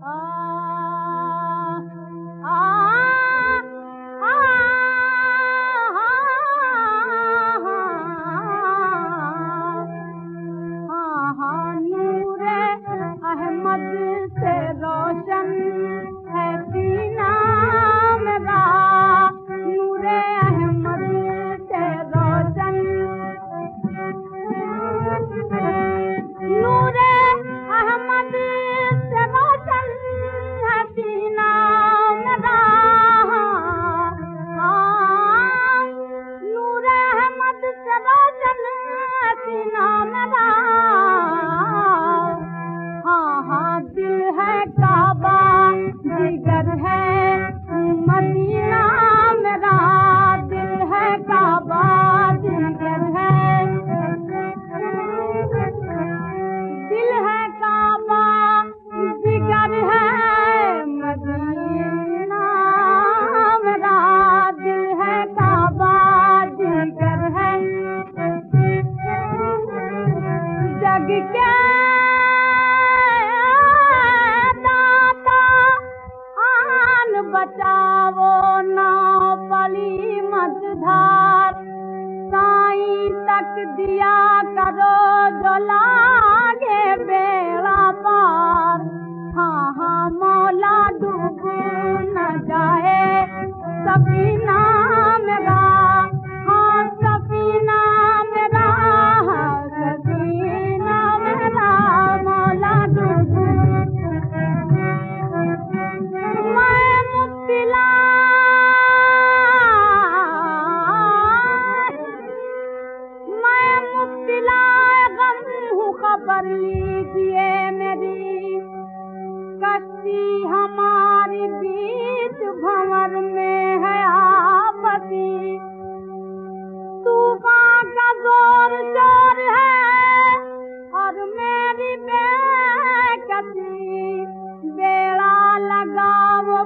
हूरे अहमद दिल है काबा जिगर है मदीना मेरा दिल है काबा जिगर है दिल है काबा जिगर है मदीना मेरा दिल है काबा जिगर है जग क्या नाम हा नाम मतिलब ख़बर लीए मेरी कची बेड़ा लॻाम